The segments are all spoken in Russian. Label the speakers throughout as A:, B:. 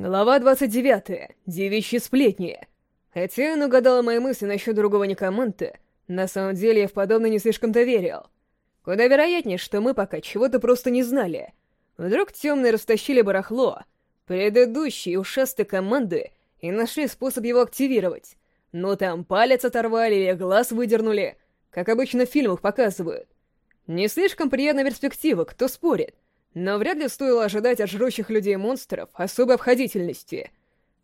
A: Глава 29. Девичьи сплетни. Хотя он угадала мои мысли насчет другого некоманта, на самом деле я в подобное не слишком-то верил. Куда вероятнее, что мы пока чего-то просто не знали. Вдруг темные растащили барахло, предыдущие ушастые команды, и нашли способ его активировать. Ну там палец оторвали или глаз выдернули, как обычно в фильмах показывают. Не слишком приятная перспектива, кто спорит — но вряд ли стоило ожидать от жрущих людей монстров особой обходительности.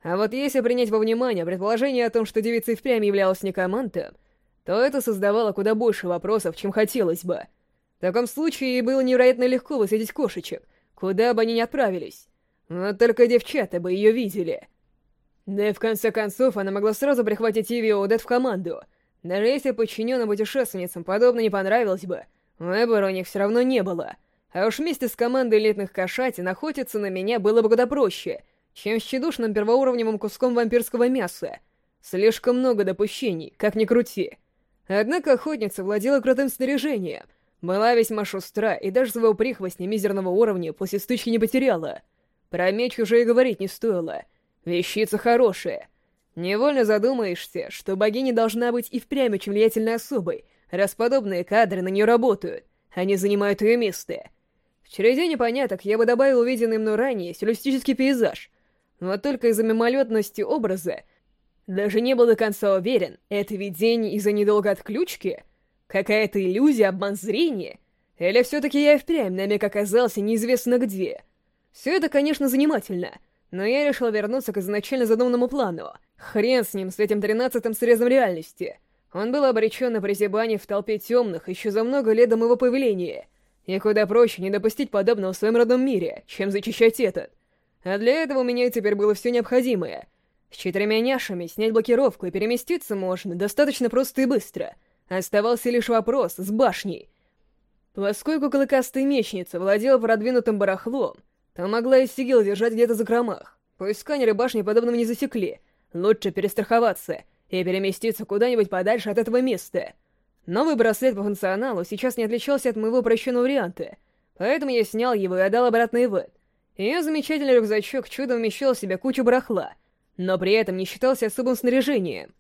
A: А вот если принять во внимание предположение о том, что девица и впрямь являлась некомантом, то это создавало куда больше вопросов, чем хотелось бы. В таком случае ей было невероятно легко высадить кошечек, куда бы они ни отправились. Но только девчата бы ее видели. Да и в конце концов она могла сразу прихватить Иви Одет в команду. Даже если подчиненным путешественницам подобно не понравилось бы, выбора у них все равно не было — а уж вместе с командой элитных кошатин охотиться на меня было бы куда проще, чем с тщедушным первоуровневым куском вампирского мяса. Слишком много допущений, как ни крути. Однако охотница владела крутым снаряжением, была весьма шустра и даже своего прихвостня мизерного уровня после стычки не потеряла. Про меч уже и говорить не стоило. Вещица хорошая. Невольно задумаешься, что богиня должна быть и впрямь очень влиятельной особой, раз подобные кадры на нее работают, они занимают ее место. В череде непоняток я бы добавил увиденный мной ранее стилистический пейзаж, но только из-за мимолетности образа даже не был до конца уверен, это видение из-за недолгой отключки? Какая-то иллюзия, обман зрения? Или все-таки я и впрямь на миг оказался неизвестно где? Все это, конечно, занимательно, но я решил вернуться к изначально задуманному плану. Хрен с ним, с этим тринадцатым срезом реальности. Он был обречен на прозябание в толпе темных еще за много лет до моего появления — и куда проще не допустить подобного в своем родном мире, чем зачищать этот. А для этого у меня теперь было все необходимое. С четырьмя няшами снять блокировку и переместиться можно достаточно просто и быстро. Оставался лишь вопрос с башней. Поскольку клыкастая мечница владела продвинутым барахлом, то могла и сигил держать где-то за кромах. Пусть сканеры башни подобного не засекли, лучше перестраховаться и переместиться куда-нибудь подальше от этого места — Новый браслет по функционалу сейчас не отличался от моего упрощенного варианта, поэтому я снял его и отдал обратно Ивет. Ее замечательный рюкзачок чудом вмещал в себя кучу барахла, но при этом не считался особым снаряжением.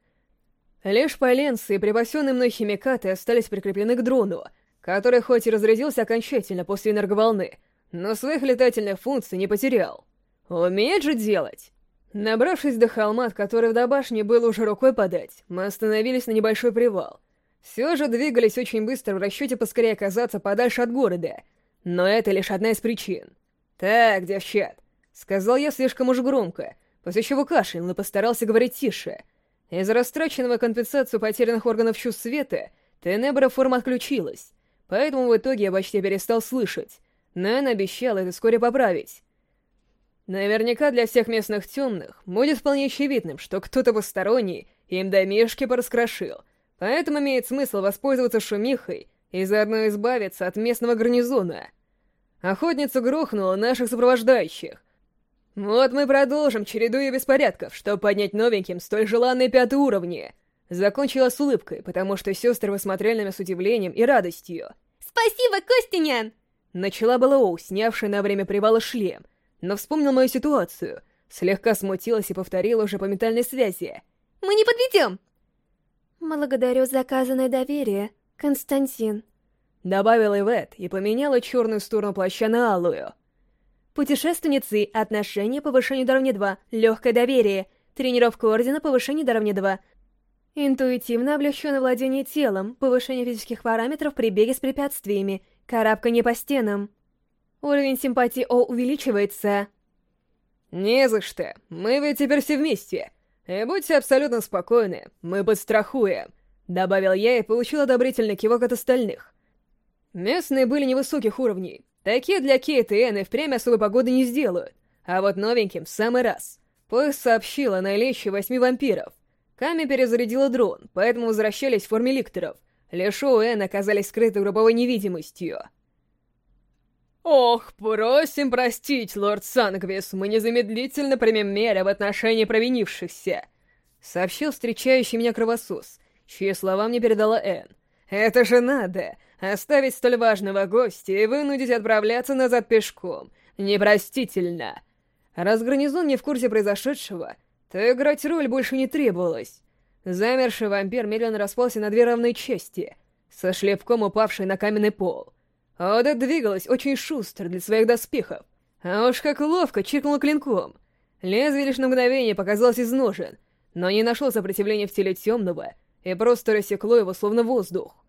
A: Лишь поленцы и припасенные мной химикаты остались прикреплены к дрону, который хоть и разрядился окончательно после энерговолны, но своих летательных функций не потерял. Умеет же делать! Набравшись до холма, от которого до башни было уже рукой подать, мы остановились на небольшой привал — все же двигались очень быстро в расчете поскорее оказаться подальше от города. Но это лишь одна из причин. «Так, девчат», — сказал я слишком уж громко, после чего кашлял и постарался говорить тише. Из-за растраченного компенсацию потерянных органов чувств света Тенебра форма отключилась, поэтому в итоге я почти перестал слышать, но она обещала это вскоре поправить. Наверняка для всех местных темных будет вполне очевидным, что кто-то посторонний им домишки пораскрошил — Поэтому имеет смысл воспользоваться шумихой и заодно избавиться от местного гарнизона. Охотница грохнула наших сопровождающих. Вот мы продолжим череду ее беспорядков, чтобы поднять новеньким столь желанные пятые уровни. Закончила с улыбкой, потому что сестры посмотрели на меня с удивлением и радостью.
B: «Спасибо, Костинян!»
A: Начала была Оу, снявшая на время привала шлем, но вспомнил мою ситуацию, слегка смутилась и повторила уже по ментальной связи.
B: «Мы не подведем!
C: «Благодарю за оказанное доверие, Константин», —
A: добавила Ивет и поменяла черную сторону плаща на алую.
C: «Путешественницы, отношения, повышение до уровня 2, легкое доверие, тренировка Ордена, повышение до уровня 2, интуитивно облегченное владение телом, повышение физических параметров при беге с препятствиями, карабканье по стенам. Уровень симпатии О увеличивается».
A: «Не за что, мы ведь теперь все вместе», «И будьте абсолютно спокойны, мы подстрахуем», — добавил я и получил одобрительный кивок от остальных. Местные были невысоких уровней. Такие для Кейт и Энн и впрямь особой погоды не сделают. А вот новеньким в самый раз. Поезд сообщил о наличии восьми вампиров. Ками перезарядила дрон, поэтому возвращались в форме ликторов. Лешо и Энн оказались скрыты групповой невидимостью. «Ох, просим простить, лорд Сангвис, мы незамедлительно примем меры в отношении провинившихся», — сообщил встречающий меня кровосос, чьи слова мне передала Энн. «Это же надо! Оставить столь важного гостя и вынудить отправляться назад пешком. Непростительно!» Раз гарнизон не в курсе произошедшего, то играть роль больше не требовалось. Замерший вампир медленно распался на две равные части, со шлепком упавший на каменный пол. Ода двигалась очень шустро для своих доспехов, а уж как ловко чиркнула клинком. Лезвие лишь на мгновение показалось из ножен, но не нашло сопротивления в теле темного и просто рассекло его словно воздух.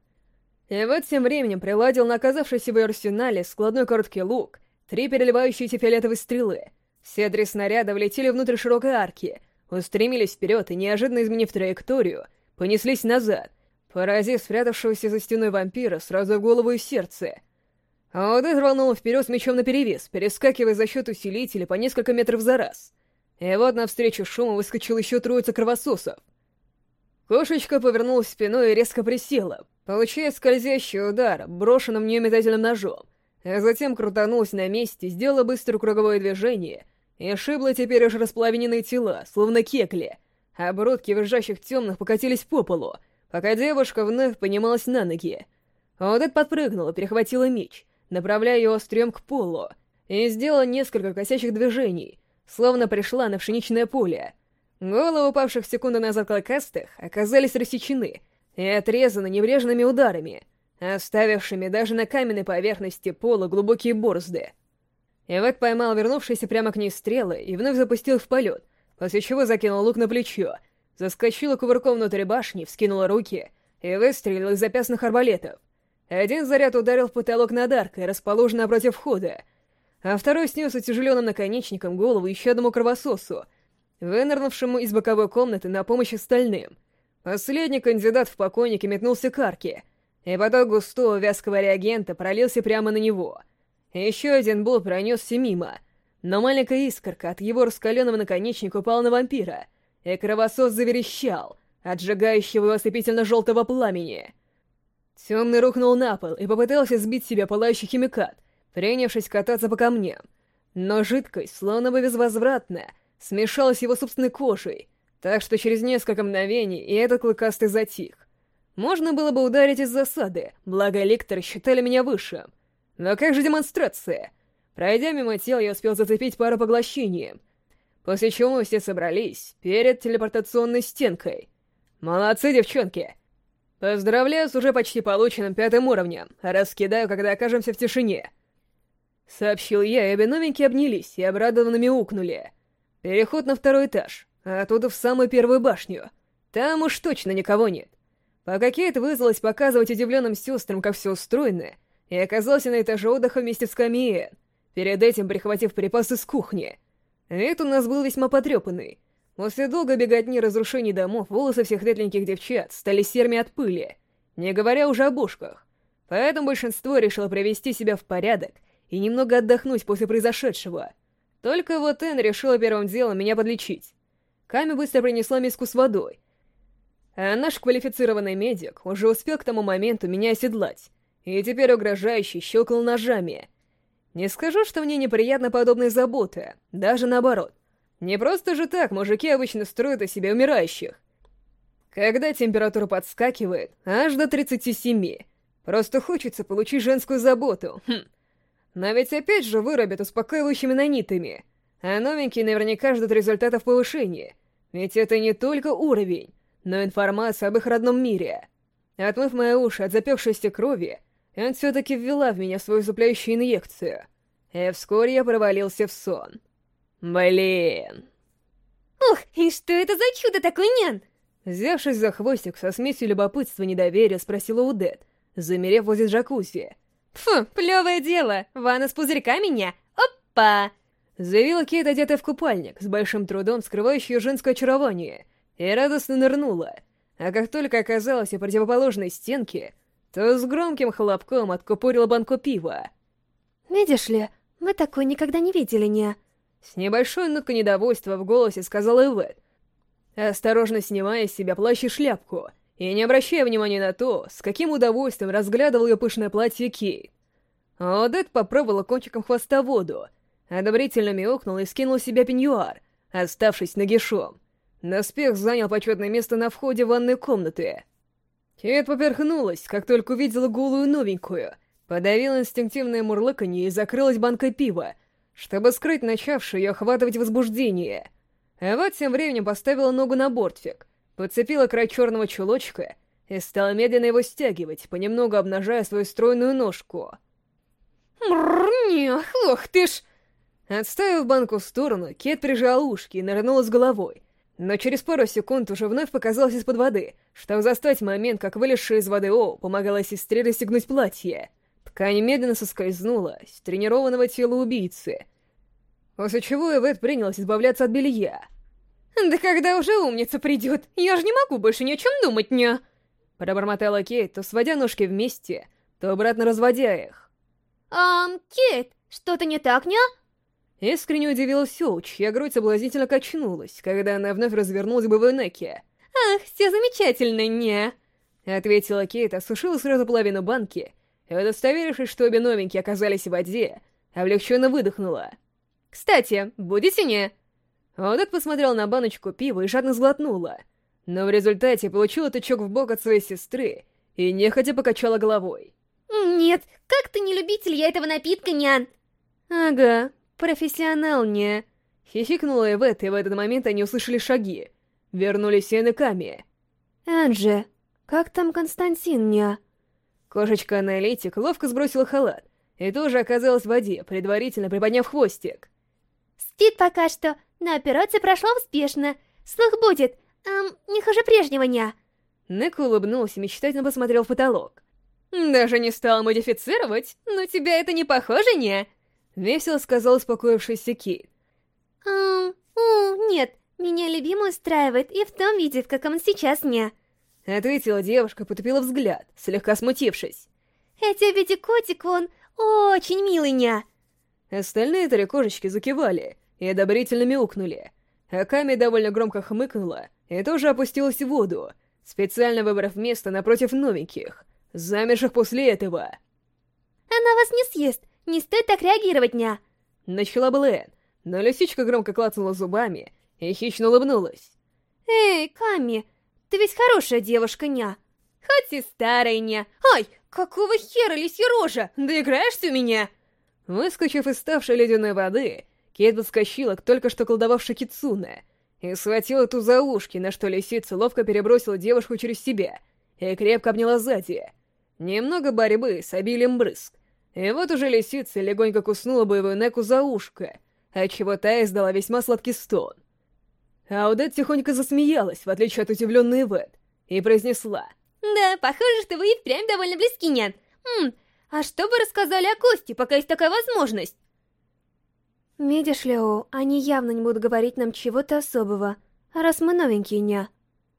A: И вот тем временем приладил на оказавшийся в арсенале складной короткий лук три переливающиеся фиолетовые стрелы. Все три снаряда влетели внутрь широкой арки, устремились вперед и, неожиданно изменив траекторию, понеслись назад, поразив спрятавшегося за стеной вампира сразу в голову и сердце. Аудет рванул вперед с мечом наперевес, перескакивая за счет усилителя по несколько метров за раз. И вот навстречу шуму выскочил еще троица кровососов. Кошечка повернулась спиной и резко присела, получая скользящий удар, брошенным в нее метательным ножом, а затем крутанулась на месте, сделала быстрое круговое движение и шибла теперь уже расплавленные тела, словно кекли, а бродки визжащих темных покатились по полу, пока девушка вновь поднималась на ноги. Одет подпрыгнула, перехватила меч, направляя ее острием к полу, и сделала несколько косящих движений, словно пришла на пшеничное поле — Головы упавших секунды назад клыкастых оказались рассечены и отрезаны небрежными ударами, оставившими даже на каменной поверхности пола глубокие борозды. Эвет поймал вернувшиеся прямо к ней стрелы и вновь запустил в полет, после чего закинул лук на плечо, заскочила кувырком внутрь башни, вскинула руки и выстрелил из запястных арбалетов. Один заряд ударил в потолок над аркой, расположенный напротив входа, а второй снес утяжеленным наконечником голову еще одному кровососу, вынырнувшему из боковой комнаты на помощь остальным. Последний кандидат в покойники метнулся к арке, и поток густого вязкого реагента пролился прямо на него. Еще один болт пронесся мимо, но маленькая искорка от его раскаленного наконечника упала на вампира, и кровосос заверещал, отжигающего его ослепительно-желтого пламени. Темный рухнул на пол и попытался сбить себя пылающий химикат, принявшись кататься по камням. Но жидкость, словно бы безвозвратная, смешалась его собственной кожей, так что через несколько мгновений и этот клыкастый затих. Можно было бы ударить из засады, благо лекторы считали меня выше. Но как же демонстрация? Пройдя мимо тел, я успел зацепить пару поглощением, после чего мы все собрались перед телепортационной стенкой. Молодцы, девчонки! Поздравляю с уже почти полученным пятым уровнем, раскидаю, когда окажемся в тишине. Сообщил я, и обе новенькие обнялись и обрадованно мяукнули. Переход на второй этаж, а оттуда в самую первую башню. Там уж точно никого нет. Пока Кейт вызвалась показывать удивленным сестрам, как все устроено, и оказался на этаже отдыха вместе с Камиен, перед этим прихватив припасы с кухни. Вид у нас был весьма потрепанный. После долгой беготни разрушений домов волосы всех ветленьких девчат стали серыми от пыли, не говоря уже о бушках. Поэтому большинство решило привести себя в порядок и немного отдохнуть после произошедшего — только вот Энн решила первым делом меня подлечить. Ками быстро принесла миску с водой. А наш квалифицированный медик уже успел к тому моменту меня оседлать, и теперь угрожающе щелкал ножами. Не скажу, что мне неприятно подобные заботы, даже наоборот. Не просто же так мужики обычно строят из себя умирающих. Когда температура подскакивает аж до 37, просто хочется получить женскую заботу. Хм. Но ведь опять же вырубят успокаивающими нанитами. А новенькие наверняка ждут результатов повышения. Ведь это не только уровень, но информация об их родном мире. Отмыв мои уши от запекшейся крови, он все-таки ввела в меня свою зупляющую инъекцию. И вскоре я провалился в сон. Блин.
B: Ух, и что это за чудо такое, нян?
A: Взявшись за хвостик со смесью любопытства и недоверия, спросила Удет, замерев возле джакузи.
B: «Фу, плевое дело! Ванна с пузырьками меня! Опа!»
A: Заявила Кейт, одетая в купальник, с большим трудом скрывающий ее женское очарование, и радостно нырнула. А как только оказалась у противоположной стенки, то с громким хлопком откупорила банку пива.
C: «Видишь ли, мы такой никогда не видели, не...»
A: С небольшой ноткой недовольства в голосе сказала Эвет, осторожно снимая с себя плащ и шляпку — и не обращая внимания на то, с каким удовольствием разглядывал ее пышное платье Кейт. Одет попробовала кончиком хвоста воду, одобрительно мяукнул и скинул с себя пеньюар, оставшись нагишом. Наспех занял почетное место на входе в ванной комнаты. Кейт поперхнулась, как только увидела голую новенькую, подавила инстинктивное мурлыканье и закрылась банкой пива, чтобы скрыть начавшее ее охватывать возбуждение. А вот тем временем поставила ногу на бортфик, подцепила край черного чулочка и стала медленно его стягивать, понемногу обнажая свою стройную ножку.
B: Мрррр, ох ты ж...
A: Отставив банку в сторону, Кет прижал ушки и нырнула с головой. Но через пару секунд уже вновь показалась из-под воды, чтобы застать момент, как вылезшая из воды О помогала сестре расстегнуть платье. Ткань медленно соскользнула с тренированного тела убийцы. После чего Эвет принялась избавляться от белья.
B: «Да когда уже умница придет? Я же не могу больше ни о чем думать, ня!»
A: Пробормотала Кейт, то сводя ножки вместе, то обратно разводя их.
C: «Ам, Кейт, что-то не так, ня?»
A: Искренне удивилась Сю, чья грудь соблазнительно качнулась, когда она вновь развернулась бы в Энеке.
B: «Ах, все замечательно, не!»
A: Ответила Кейт, осушила сразу половину банки, удостоверившись, что обе новенькие оказались в воде, облегченно выдохнула.
B: «Кстати, будете не?»
A: Одет посмотрел на баночку пива и жадно сглотнула, но в результате получила тычок в бок от своей сестры и нехотя покачала головой.
C: «Нет, как ты не любитель я этого напитка, нян?»
A: «Ага, профессионал не...» Хихикнула Эвет, и в этот момент они услышали шаги. Вернулись Эн и Ками.
C: «Анже, как там Константин, ня?»
A: Кошечка-аналитик ловко сбросила халат и тоже оказалась в воде, предварительно приподняв хвостик.
C: «Спит пока что, но операция прошла успешно. Слух будет, эм, не хуже прежнего, ня».
A: Нек улыбнулся и мечтательно посмотрел в потолок.
B: «Даже не стал модифицировать, но тебя это не похоже, не?»
A: Весело сказал успокоившийся Кейт.
C: «Эм, у, нет, меня любимый устраивает и в том виде, в каком он сейчас, ня».
A: Ответила девушка, потупила взгляд, слегка смутившись.
C: «Хотя ведь котик он очень милый, ня».
A: Остальные три кошечки закивали и одобрительно мяукнули. Аками довольно громко хмыкнула и тоже опустилась в воду, специально выбрав место напротив новеньких, замерших после этого.
C: «Она вас не съест, не стоит так реагировать, ня!»
A: Начала Блэн, но лисичка громко клацнула зубами и хищно улыбнулась.
C: «Эй, Ками, ты ведь хорошая девушка, ня!»
B: «Хоть и старая, ня! Ай, какого хера, лисья рожа? Доиграешься у меня?»
A: Выскочив из ставшей ледяной воды, Кейт подскочила к только что колдовавшей Кицуне и схватила ту за ушки, на что лисица ловко перебросила девушку через себя и крепко обняла сзади. Немного борьбы с обилием брызг, и вот уже лисица легонько куснула боевую Неку за ушко, отчего та издала весьма сладкий стон. Аудет тихонько засмеялась, в отличие от удивленной Эвет, и произнесла.
B: «Да, похоже, что вы и впрямь довольно близки, Нян. Хм, а что вы рассказали о Косте, пока есть такая возможность?»
C: «Видишь, Лео, они явно не будут говорить нам чего-то особого, раз мы новенькие, ня».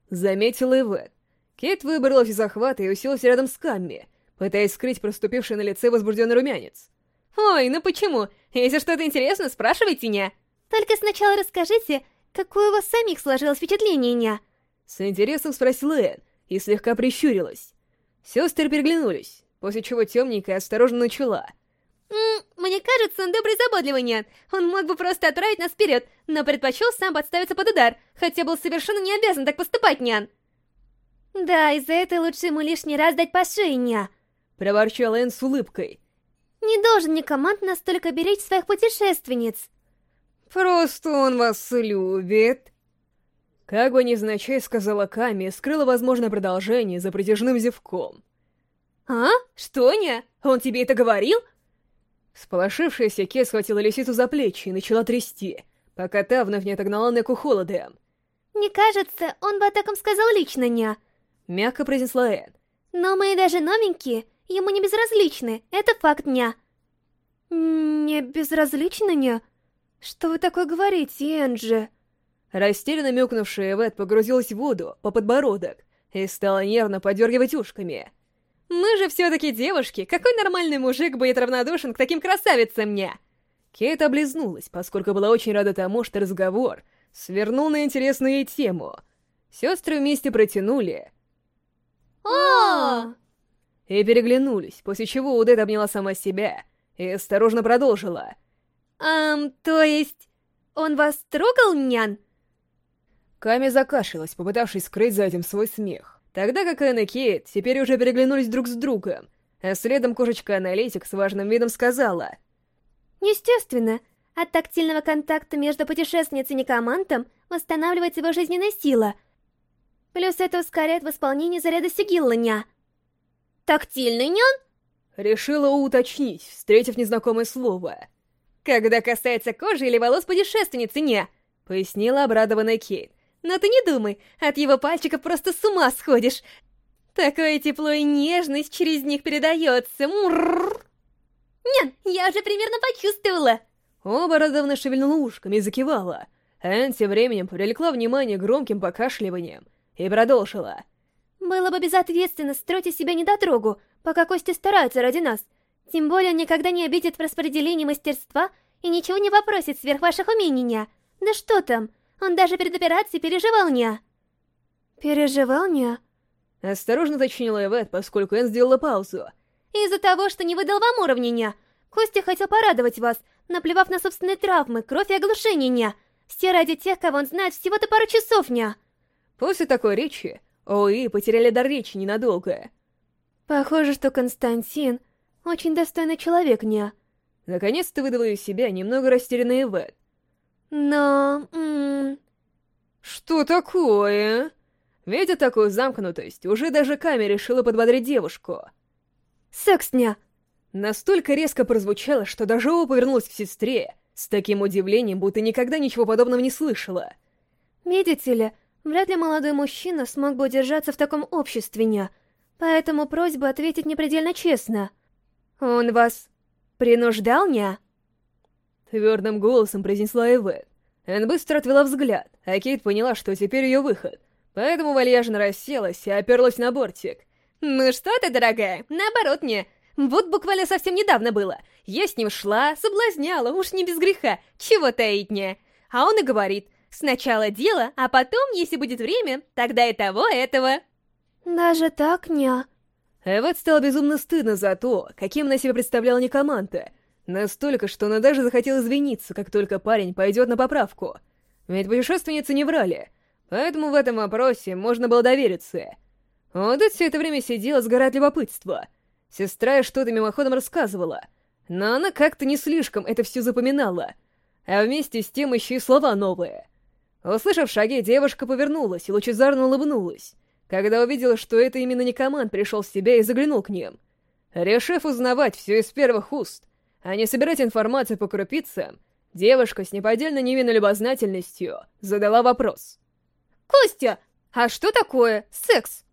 A: Заметила Эвет. Кейт выбралась из захвата и уселась рядом с Камми, пытаясь скрыть проступивший на лице возбужденный румянец.
B: «Ой, ну почему? Если что-то интересно, спрашивайте, ня».
C: «Только сначала расскажите, какое у вас самих сложилось впечатление, ня?»
A: С интересом спросила Эн и слегка прищурилась. Сестры переглянулись, после чего темненькая осторожно начала.
B: «М -м, «Мне кажется, он добрый заботливый, нет. Он мог бы просто отправить нас вперед, но предпочел сам подставиться под удар, хотя был совершенно не обязан так поступать, нян».
C: «Да, из-за этого лучше ему лишний раз дать по шее, ня», —
A: проворчала Энн с улыбкой.
C: «Не должен Никоманд настолько беречь своих путешественниц».
A: «Просто он вас любит». Как бы невзначай сказала Ками, скрыла возможное продолжение за притяжным зевком.
B: «А? Что, не? Он тебе это говорил?»
A: Сполошившаяся Ке схватила лисицу за плечи и начала трясти, пока та вновь не отогнала Неку холодом.
C: «Мне кажется, он бы о таком сказал лично, ня», —
A: мягко произнесла Эд.
C: «Но мы даже новенькие, ему не безразличны, это факт, ня». «Не безразличны, ня? Что вы такое говорите, Энджи?»
A: Растерянно мёкнувшая Эвет погрузилась в воду по подбородок и стала нервно подергивать ушками.
B: Мы же все-таки девушки, какой нормальный мужик будет равнодушен к таким красавицам мне?
A: Кейт облизнулась, поскольку была очень рада тому, что разговор свернул на интересную тему. Сестры вместе протянули.
B: О!
A: И переглянулись, после чего Удет обняла сама себя и осторожно продолжила.
B: Ам, то есть... Он вас трогал, нян?
A: Ками закашлялась, попытавшись скрыть за этим свой смех. Тогда как Энн и Кейт теперь уже переглянулись друг с другом, а следом кошечка-аналитик с важным видом сказала.
C: «Естественно.
B: От тактильного контакта между путешественницей и некомантом восстанавливается его жизненная сила. Плюс это ускоряет восполнение заряда сигилла ня. Тактильный нян?
A: Решила уточнить, встретив незнакомое слово.
B: Когда касается кожи или волос путешественницы, не, пояснила обрадованная Кейт. Но ты не думай, от его пальчиков просто с ума сходишь. Такое тепло и нежность через них передается. Мурррр. Нет, я уже примерно почувствовала.
A: Оба радовно шевельнула ушками и закивала. Энн тем временем привлекла внимание громким покашливанием и продолжила.
B: «Было бы безответственно строить из себя недотрогу, пока Костя старается ради нас. Тем более он никогда не обидит в распределении мастерства и ничего не попросит сверх ваших умений, ня. Да что там, он даже перед операцией переживал, ня».
C: «Переживал, ня?»
A: Осторожно уточнила Эвет, поскольку Энн сделала паузу.
B: «Из-за того, что не выдал вам уровня, ня. Костя хотел порадовать вас, наплевав на собственные травмы, кровь и оглушение, ня. Все ради тех, кого он знает всего-то пару часов, ня.
A: После такой речи, Ои потеряли дар речи ненадолго.
C: Похоже, что Константин очень достойный человек, ня.
A: Наконец-то выдала из себя немного растерянный Эвет.
B: Но... М -м...
A: Что такое? Видя такую замкнутость, уже даже Ками решила подбодрить девушку.
C: «Секс, ня!»
A: Настолько резко прозвучало, что даже О повернулась к сестре, с таким удивлением, будто никогда ничего подобного не слышала.
C: «Видите ли, вряд ли молодой мужчина смог бы удержаться в таком обществе, ня, поэтому просьба ответить непредельно честно. Он вас принуждал, ня?»
A: Твердым голосом произнесла Эвет. Эн быстро отвела взгляд, а Кейт поняла, что теперь ее выход, поэтому вальяжно расселась и оперлась на бортик.
B: «Ну что ты, дорогая, наоборот мне. Вот буквально совсем недавно было. Я с ним шла, соблазняла, уж не без греха, чего таить не. А он и говорит, сначала дело, а потом, если будет время, тогда и того, этого.
C: Даже так, ня?
A: Эвет стало безумно стыдно за то, каким она себя представляла Никоманта. Настолько, что она даже захотела извиниться, как только парень пойдет на поправку. Ведь путешественницы не врали, поэтому в этом вопросе можно было довериться. Одет все это время сидела, сгорая от любопытства — Сестра что-то мимоходом рассказывала, но она как-то не слишком это все запоминала, а вместе с тем еще и слова новые. Услышав шаги, девушка повернулась и лучезарно улыбнулась, когда увидела, что это именно Никоман пришел в себя и заглянул к ним. Решив узнавать все из первых уст, а не собирать информацию по крупицам, девушка с неподдельно невинной любознательностью задала вопрос.
B: «Костя, а что такое секс?»